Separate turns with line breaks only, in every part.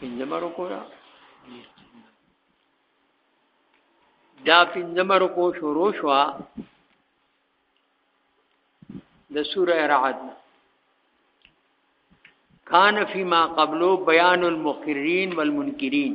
پنځمه رکو دا دا پنځمه رکو شروع شو د سوره رعد کان فيما قبلو بیان المقرین والمنکرین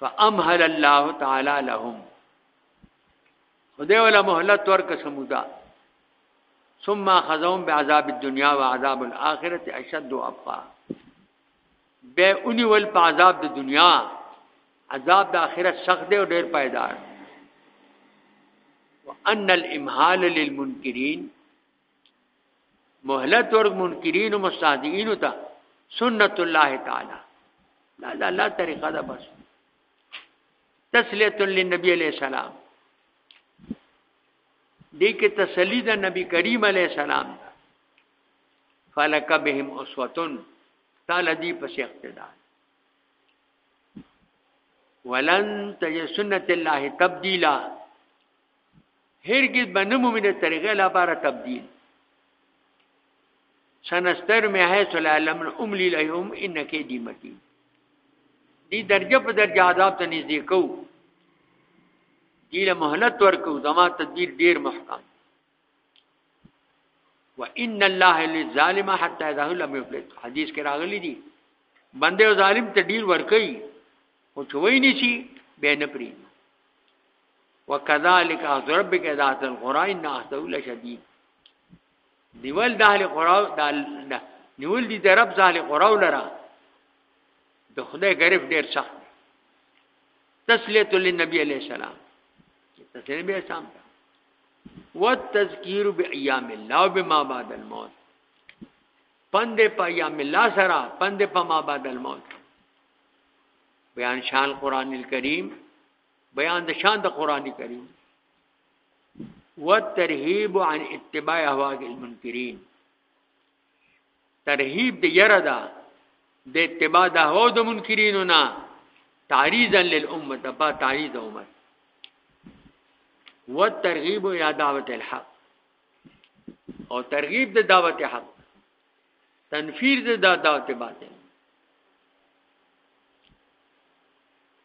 فامهل الله تعالی لهم خدای ولا مهلت ورک سمودا ثم خذهم بعذاب الدنيا وعذاب الاخره اشد وابقى به اونی ول په عذاب د دنیا عذاب د آخرت سخت دی او ډیر پایدار وان الامهال للمنکرین مهلت ورک منکرین او مستهزئین ته سنت الله تعالی دا د الله طریقه ده بس تسلیت للنبی علیہ السلام دې کې تسلی د نبی کریم علیہ السلام ده فلک بهم اسوتن تعالی دې پس اقتدار ولن تجد سنت الله تبديلا هرگز به نمومی ده طریقه لپاره تبدیل سنستر می حیث العالم املی لهم انکی دی متین دی درجه په درجه عذاب ته نږدې کو دیله مهلت ورکو زما تدبیر ډیر محکم وان الله للظالم حتى اذا لم يفلت حدیث کې راغلی دی بنده او ظالم ته ډیر ورکي او چوي نشي به نه پری وکذالک اخذ ربک اذا اتى القرى ان اخذه لشديد نیول د اهل قرا د نیول دي د رب ځاله قرا ولرا د خدای غریب ډیر سخت تسلیت للنبی علیہ السلام تسلیت به سلام والتذکیر بایام الله بما بعد الموت پند په ایام الله سره پند په ما بعد الموت بیان شان قران الکریم بیان د شان د قران کریم والترهیب عن اتباع اهواء المنکرین ترهیب د یره ده د اتباع د هو د منکرینو نه تعریضا للامه تبا تعریض امه والترغیب الى دعوت الحق او ترغیب د دعوت حق تنفیر د دعوت باطل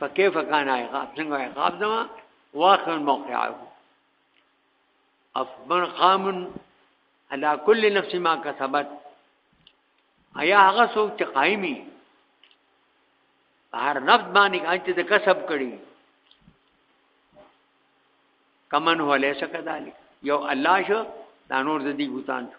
فكيف كان عقاب څنګه عقاب زما واخر موقعه افمن قام على كل نفس ما كسبت ایا هغه څوک چې قایمي هر نفس باندې انت د کسب کړي کمن هو ليس كذلك یو الله شو دا نور د دې بوتان شو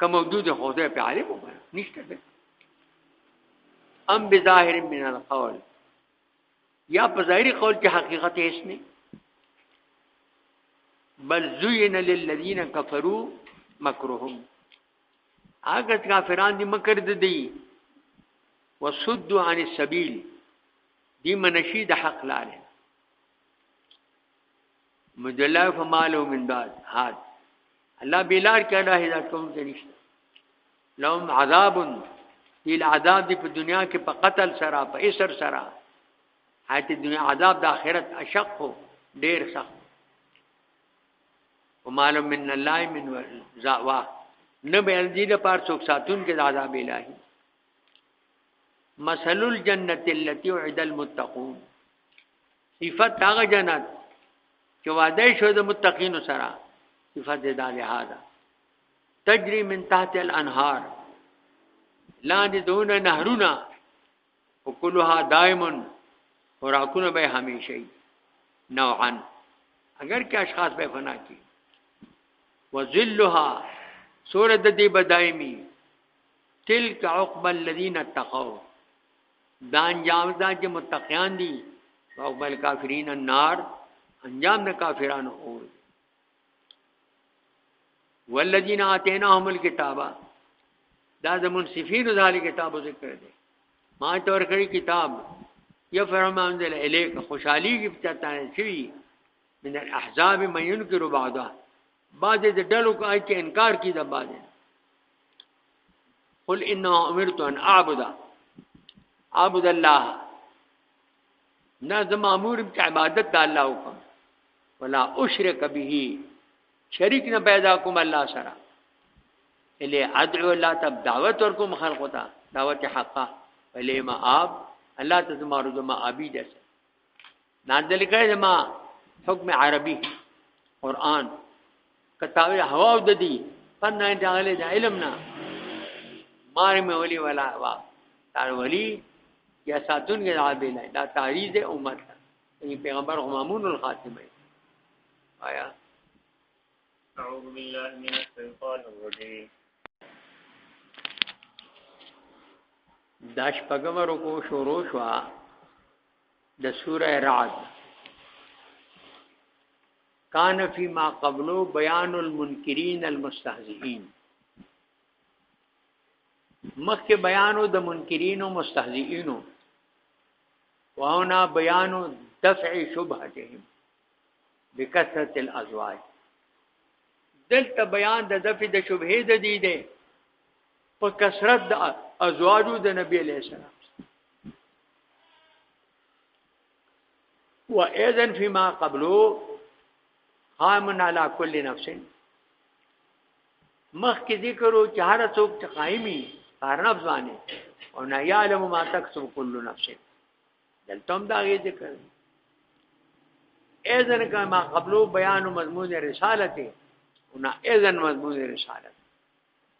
که موجود خو ده په عالم ومه نشته ده ام بظاهر من القول یا په ظاهري قول کې حقیقت هیڅ نه بل زین للذین کفروا مکرهم هغه کافران دي مکر دي دی وصد عن السبيل دي منشي د حق لاله مجلا فمال من بعد هاد الله بلار کې الله هدایت کوم کې نشته لهم عذاب دی عذاب دی په دنیا کې په قتل سره په اسر سره حیات دنیا عذاب د آخرت اشق هو ډیر سخت ومال من الله من زوا نه به دې د پار څوک ساتون کې د عذاب الهي مثل الجنه التي وعد المتقون صفت هغه جنت چې وعده شو د متقینو سره صفت د لهذا تجري من تحت الانهار لاندې دون نهرونه وکلها دائما خوراکونه به همیشه نوعا اگر که اشخاص به فنا کی وذلها سورۃ دی بدایمی تلک عقب الذین اتقوا دا انجام دا چې متقیان دي او بل کافرین النار انجام د کافرانو اور والذین آتیناهم الكتاب دا د منصفین د کتاب ذکر دی ما تور کړی کتاب یا فرمان دل الیک خوشحالی کی پچتانه شوی من الاحزاب من ينكر بعضه بعضې د ډلو کا چې انکار کی د بعضې قل انه امرت ان اعبد اعبد الله نه زما امر چې عبادت د الله وکم ولا اشرک به شریک نه پیدا کوم الله سره الی ادعو الله تب دعوت ورکوم خلق ته دعوت حقه ولی ما اب الله تزما رجما ابي دسه نازل کړي د ما حکم عربي قران کتاوی هوا د دې پنه داله د علم نه مار مې ولي ولا وا تار ولي یا ساتون کې عابد نه دا تعریض امت یعنی پیغمبر همامون الخاتمه آیا
اعوذ بالله من الشیطان الرجیم
داش پګم رکو شروع شو د سوره رعد کان فی ما قبلو بیان المنکرین المستهزئین مخکې بیانو د منکرین او مستهزئین واونا بیانو دفع شبهتهم بکثرت الازواج دلته بیان د دفع د شبهه د دی دی په کثرت د ازواجو د نبی علیہ السلام و اذن فيما قبلو قائم على كل نفس مخ کې ذکر او چهار څوک چې قائمي هر نفس باندې او نه يعلم ما تكسب كل نفس دلته هم دا غي ذکر اذن کما قبلو بیان مضمون رسالته او نه اذن مضمون رسالته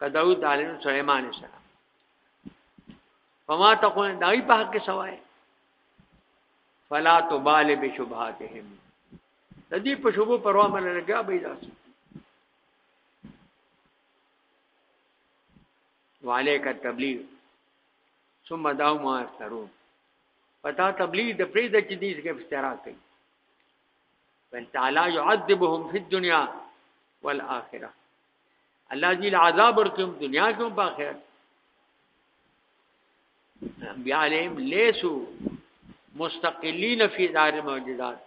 که داوود علیه سليمان السلام فما تقول دای په حق سوای فلا تبال بشبهاتهم د دې په شوبو پروا مله لګا به داس وعليك التبليغ ثم داو ما افترون پتا تبلیغ د پرې د چې دې څخه افترا کوي بل تعالی يعذبهم في الدنيا والاخره الله دې عذاب ورکوم دنیا کې هم په آخرت بیا علیم لیسو مستقلین فی دار موجودات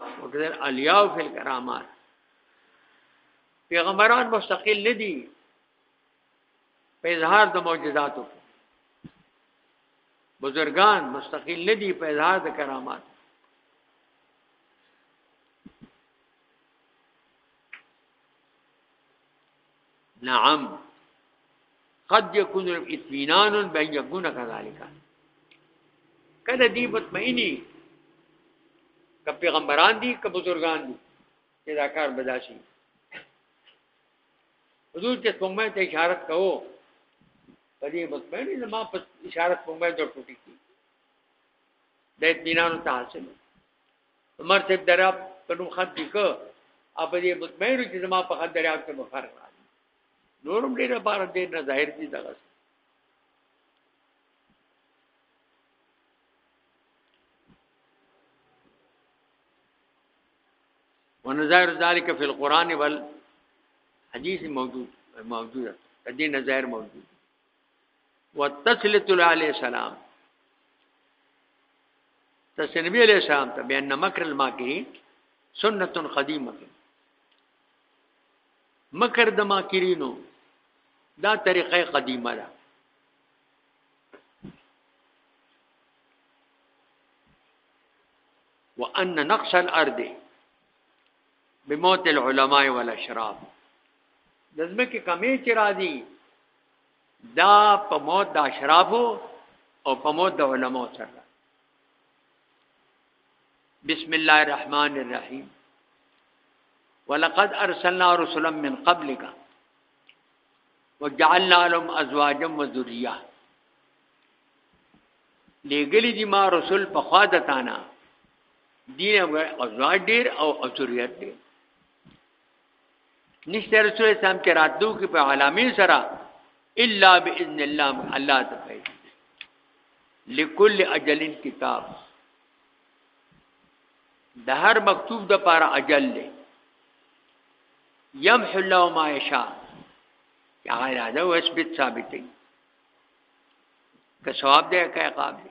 وکړه الیاو فی الکرامات پیغمبران مستقل ندي په اظهار د معجزاتو بزرگان مستقل ندي په اظهار د کرامات نعم قد يكون الاطمینان بان يكون كذلك کله دی مطمئنی که پیغمبران دي که بزرگان دي چې دا کار بداشي حضور چې څنګه ته اشاره کوو په دې مطمئن نه ما په اشاره څنګه د ټوټي کې د اطمینان ته حاصل عمر صاحب دراب په نوم خط لیکه او په دې مطمئنو چې زما په خط دراب کې مفرق راځي نورم ډېر بار دې نه ظاهر دي دغه ونظائر ذالک فی القرآن والحدیث موجود موجود دې نظائر موجود وتسلیت علی السلام تسنبی علیہ السلام ته بیان مکر الماکری سنت قدیمه مکر د ماکرینو دا طریقه قدیمه ده وان نقص الارض بموت العلماء والاشراف د ځمکې کمی چې راځي دا په موت د اشرافو او په موت د علماو سره بسم الله الرحمن الرحیم ولقد ارسلنا رسلا من قبلك وجعلنا لهم ازواجا وذريه لګلی دي ما رسول په خوا د تانا دین او ازواج ډیر او ذریات ډیر نشته رسول اسلام کې راتلو کې په علامه سره الا باذن الله الله ته کوي لكل اجل کتاب د هر مکتوب د پاره اجل دی يمحو الله ما يشاء یا اراده او اثبت ثابتې که ثواب دی که عقاب دی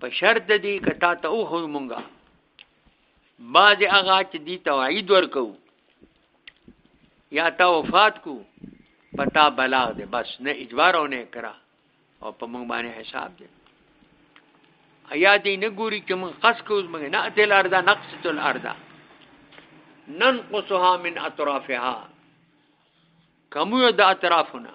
په شرط د دې که تا ته وخو مونږه بعضې هغه چې دي توعید ورکو یا تا وفات کو پتا بلاغ دی بس نه اجبار او نه کرا او په مونږ باندې حساب دی ایا دې نه ګوري چې مونږ قص کوو مونږ نه اتل اردا نقص تل اردا ننقصها من اطرافها کمو د اطرافنا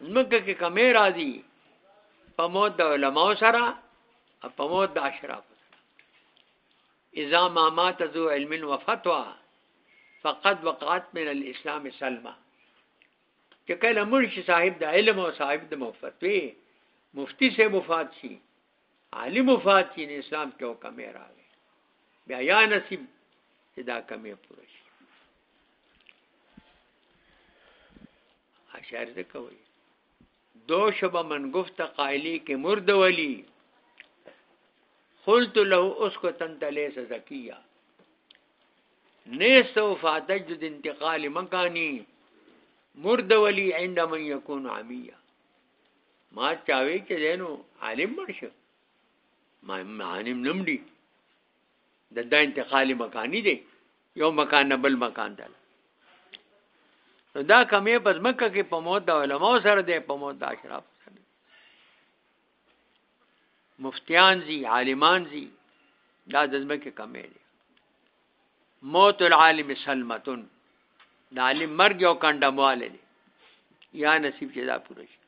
زمکه کې کمې راځي په موت د علماو سره او په موت د اشراف سره اذا ما مات ذو علم وفتوا فقد وقعت من الاسلام سلمہ چې کله مرشي صاحب د علم او صاحب د مفتوی مفتی سے مفاد شي عالم وفات شي نه اسلام کې او کمې راغی بیا یا نصیب چې دا کمې پوره شي اشعار دې کوي دو شب من گفت قائلی کې مرد ولی قلت له اسكت انت ليس زكيا نه سوف تجد انتقال مکانی مرد ولی عند من يكون عميا ما چاوي چې دینو عالم مرشه ما عالم نمډي د دا انتقالي مکاني دی یو مکان نه بل مکان ته دا کمې په ځمکه کې په موت د علماو سره دی په موت د اشراف سره مفتیان زی عالمان زی دا د ځمکه کمې دی موت العالم سلمتون د عالم مرګ او کندمواله دی یا نصیب چې دا پوره شي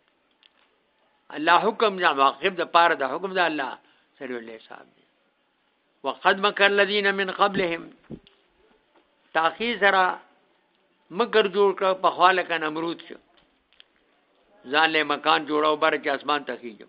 الله حکم نه واقف د پاره د حکم د الله سره له صاحب دی وقد مکر الذين من قبلهم تاخی سره مکر جوړ کړ په خواله ک نمرود شو ځان له مکان جوړاو بر کې اسمان تخیجو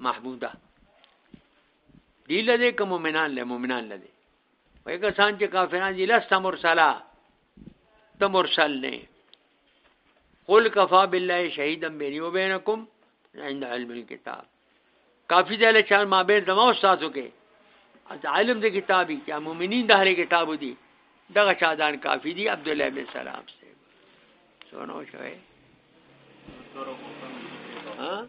محمود ده دی لده که مومنان له مومنان لده وای کسان چې کافران دي لست مرسلا ته مرسل نه قل کفا بالله شهیدا بیني و بینکم عند علم الكتاب کافی دی له چار ما بین زما استادو کې از علم د کتابي چې مؤمنین د هر کتابو دي دغه چادان کافی دي عبد الله بن سلام سره سونو شوي ها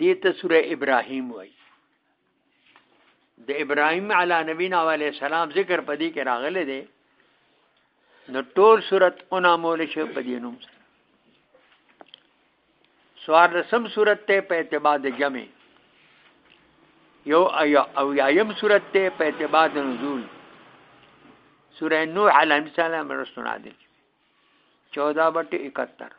دې ته سوره ابراهيم وایي د ابراهيم علی نبینا علی السلام ذکر پدې کې راغلی دی نو ټول صورت اونامول شي په دې نوم سوار رسم صورت ته په اعتبار د جمع یو او یایم صورت ته په اعتبار د نزول سوره نوح علی السلام رسول عادل 14 بټه 71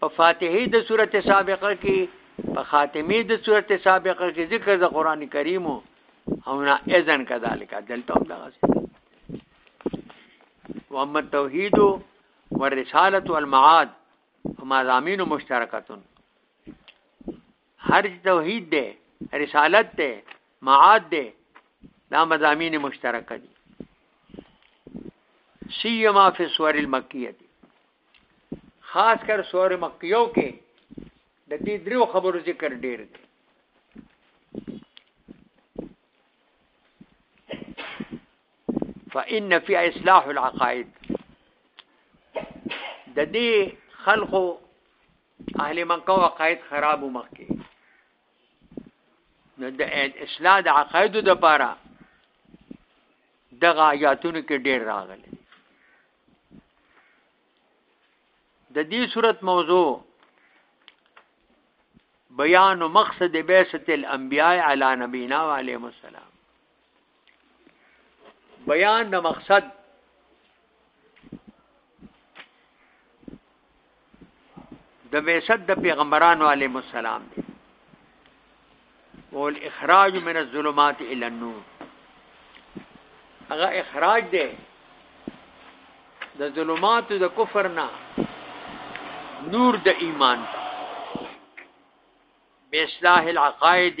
په فاتحه د سورته سابقه کې په خاتمه د سورته سابقه کې ذکر د قران کریم او نه اذن کذالک دلته هم دغه واما التوحید والرساله والمعاد هما ضامین مشترکتون هر توحید دی رسالت دی معاد دی دا مضامین مشترک دي سیما فی سور المکیه خاص کر سور مکیو کې د دې دریو خبرو ذکر ډیر دی فإن في اصلاح العقائد د دې خلقو اهل مکه او عقاید خراب مخکي نو د اصلاح د عقاید د پاره دغه آیاتونو کې ډېر راغلي د دې صورت موضوع بیان مقصد بعثت الانبیاء علی نبینا و علیهم السلام بیان د مقصد د بیست د پیغمبرانو علیه السلام دی ول اخراج من الظلمات الى النور هغه اخراج دی د ظلمات د کفر نه نور د ایمان ته باصلاح العقائد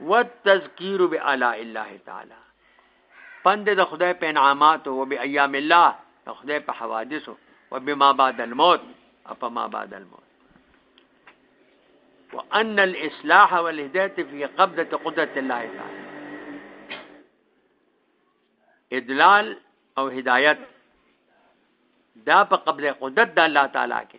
والتذکیر بالاء الله تعالی پند د خدای په انعامات او به ایام الله د خدای په حوادث او به ما بعد الموت اپا ما بعد الموت وان الاصلاح والهدایت فی قبضه قدرت الله تعالی ادلال او هدایت دا په قبضه قدرت د الله تعالی کې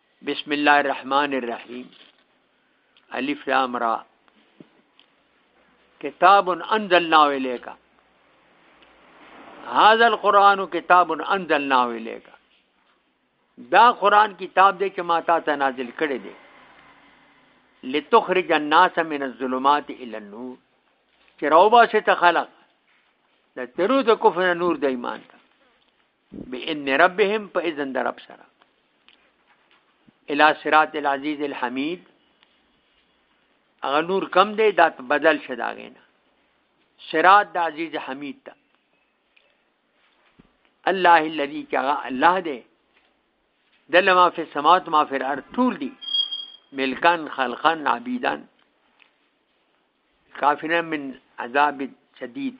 بسم الله الرحمن الرحیم الف لام را کتاب انزلنا الیک هذا القرآن کتاب انزلنا الیک دا قرآن کتاب دی چې ما تا ته نازل کړی دی لتخرج الناس من الظلمات الى النور چې راوباسه ته خلق د تیرو د کفر نور د ایمان ته بإذن ربهم په اذن در رب سره الى صراط العزيز الحميد اغه نور کم دی دا بدل شد اغه نه صراط د عزيز حميد ته الله الذي كغا الله دی دل ما فی السماوات ما فی الارض طول دی ملکان خلقان عبیدان کافرن من عذاب شدید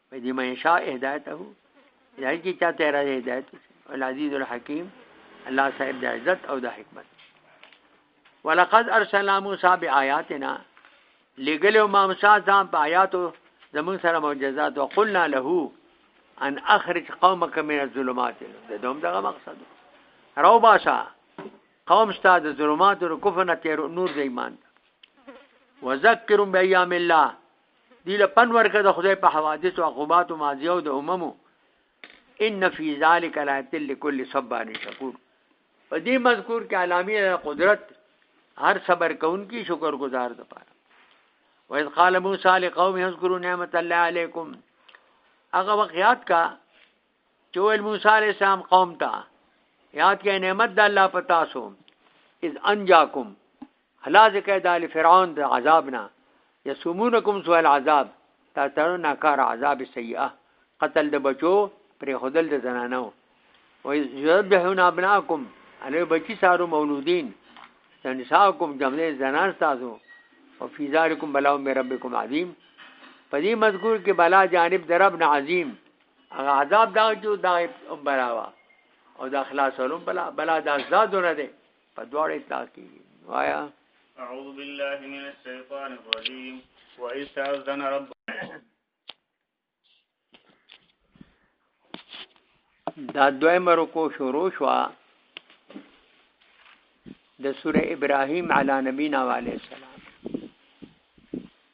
په دې مې شاء هدایته الهي کې چاته را هدایت العزیز الحکیم الله صاحب د عزت او د حکمت ولقد ارسلنا موسی بآیاتنا لګلو ما موسی ځان په آیاتو زمون سره معجزات او قلنا له ان اخرج قومك من الظلمات دا دوم دغه مقصد راو باشا قوم ستا د ظلمات او کفر نه تیر نور د ایمان وذکرهم بایام الله دی له پن ورکه د خدای په حوادث او عقوبات او ماضی او د اممو ان فی ذلک لایت لكل صبر شکور په دې مذکور کې علامی قدرت هر صبر کون کی شکر گزار د پاره وإذ قال موسی لقومه اذكروا نعمت الله عليكم هغه وخت یاد کا چې ویل موسی علیہ السلام قوم ته یاد کړئ نعمت د الله په تاسو اذ انجاکم الله ذکر د آل فرعون د عذاب نه یسومونکم سوء العذاب تا تر ناکار عذاب سیئه قتل د بچو پر خودل د زنانو و یذبحون ابناکم انو بچی سارو مولودین تنساکم جمله زنان تاسو او فی ذالکم بلاو می ربکم عظیم پدې مذکور کې بلا جانب درب نه عظیم هغه عذاب دا جو دا براوا او دا خلاص علوم بلا بلا دا زادونه ده په دواړه اطلاق کیږي وایا
اعوذ بالله من الشیطان الرجیم واذ تاذن رب
دا دویم رکو شروع شو د سوره ابراهیم علی نبینا علیه السلام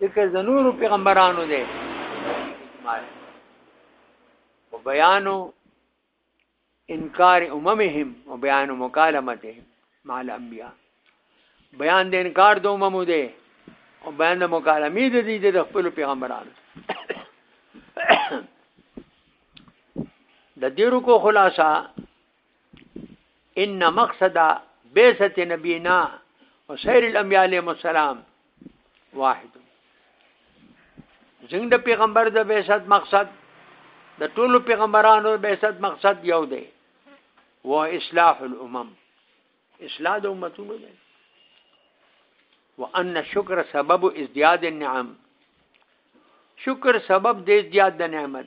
ذکر د نورو پیغمبرانو دی او بیانو انکار اممهم او بیان مکالمتهم مع الانبیاء بیان د انکار د اممو دی او بیان د مکالمې د دې د خپل پیغمبرانو د دې رکو خلاصہ ان مقصد بیست نبینا و سیر الانبیاء علیہ السلام واحد زنګ د پیغمبر د بیست مقصد د ټولو پیغمبرانو د بیست مقصد یو دی و اصلاح الامم اصلاح د امتونو دی وان الشکر سبب ازدیاد النعم شکر سبب د ازدیاد د نعمت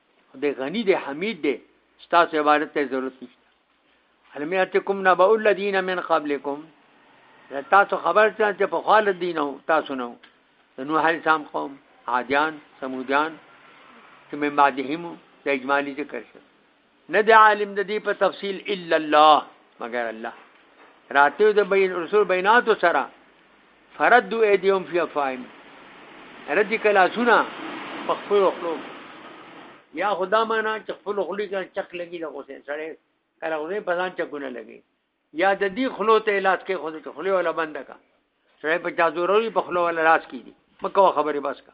خدای غنی دی حمید دی ستاسو عبادت ته ضرورت نشته علم یاتکم نبأ الذین من قبلکم تاسو خبر ته چې په خال دین او تاسو نو نوح علیہ السلام قوم عادیان سمودیان چې من بعدهم د اجمالی ذکر شو نه د عالم د دې په تفصیل الا الله مگر الله راته د بین رسول بینات سره فردو ایدیهم فی افواههم ردی که لاسونه په خپلو خولو یا خدا معنا چې خپلو خولو کې چک لګي د غوسې سړی کله غوسې په ځان چکونه لګي یا د دې خولو ته لاس کې خو د خولې ولا بنده کا سړی په چا زوروري په خولو ولا لاس کې دي مکو خبرې بس کا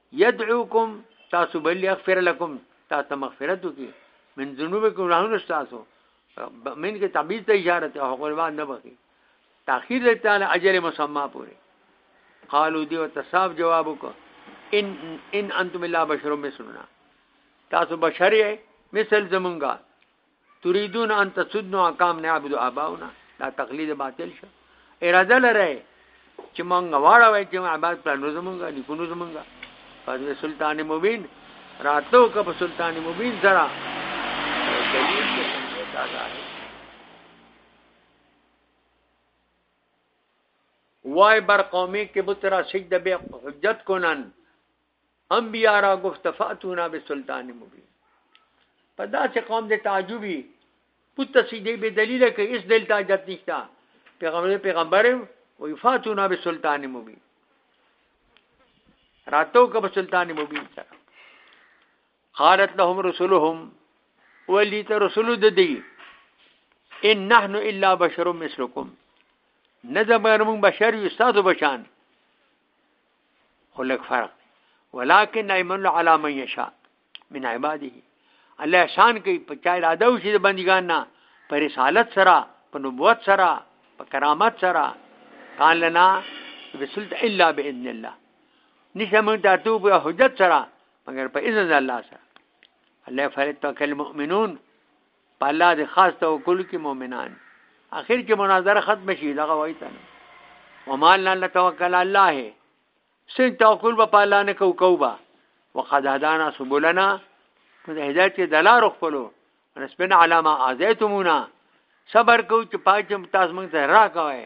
يدعوكم تاسو بل يغفر لكم تاسو مغفرت وکي من ذنوبكم رحمه تاسو من کې تعبیر ته اشاره ته حق العباد نه بخي تاخير دې تعالی اجل مسمى پورې قالو دیو تصاب جواب وکړه ان ان انتم الا بشر مثلنا تاسو بشر یې مثل زمونږه تريدون ان تسدوا عن قام نعبد اباؤنا دا تقلید باطل شو اراده لره چې مونږ واړه وای چې عبادت پر نو زمونږ نیکونو زمونږ فضل سلطان مبین راتو که په سلطان مبین سره دلیل کې څنګه دا ده وای بر قومي کې بترا سجده به حجت کونن انبیاء را گفت فاتونا به سلطان مبین په داسې قوم د تعجبي پوت سیدې به دلیل کې اس دل تاجت نشتا پیغمبر پیغمبر او فاتونا به سلطان مبین راتو که به سلطان مبین سره قالت لهم رسلهم ولی ته رسول د دی ان نحن الا بشر مثلکم نه زمونږ بشر یو تاسو بشان خو لږ فرق دی ولکن ایمن علی من یشاء من عباده الله احسان کوي په چا اراده وشي د بندګان نه په رسالت سره په نبوت سره په کرامت سره قال لنا رسلت الا باذن الله نشه موږ ته تو په حجت سره مګر په اذن الله سره الله فرت توکل مؤمنون په الله دې خاص توکل کې مؤمنان اخر کې مناظره ختم شي دغه وایي ته ومال نه توکل الله سن توکل په الله نه کو کوبا وقد هدانا سبلنا په هدایت کې دلار خپلو نسبنا علامه ازیتمونا صبر کو چې پاجم تاسو موږ ته را کوي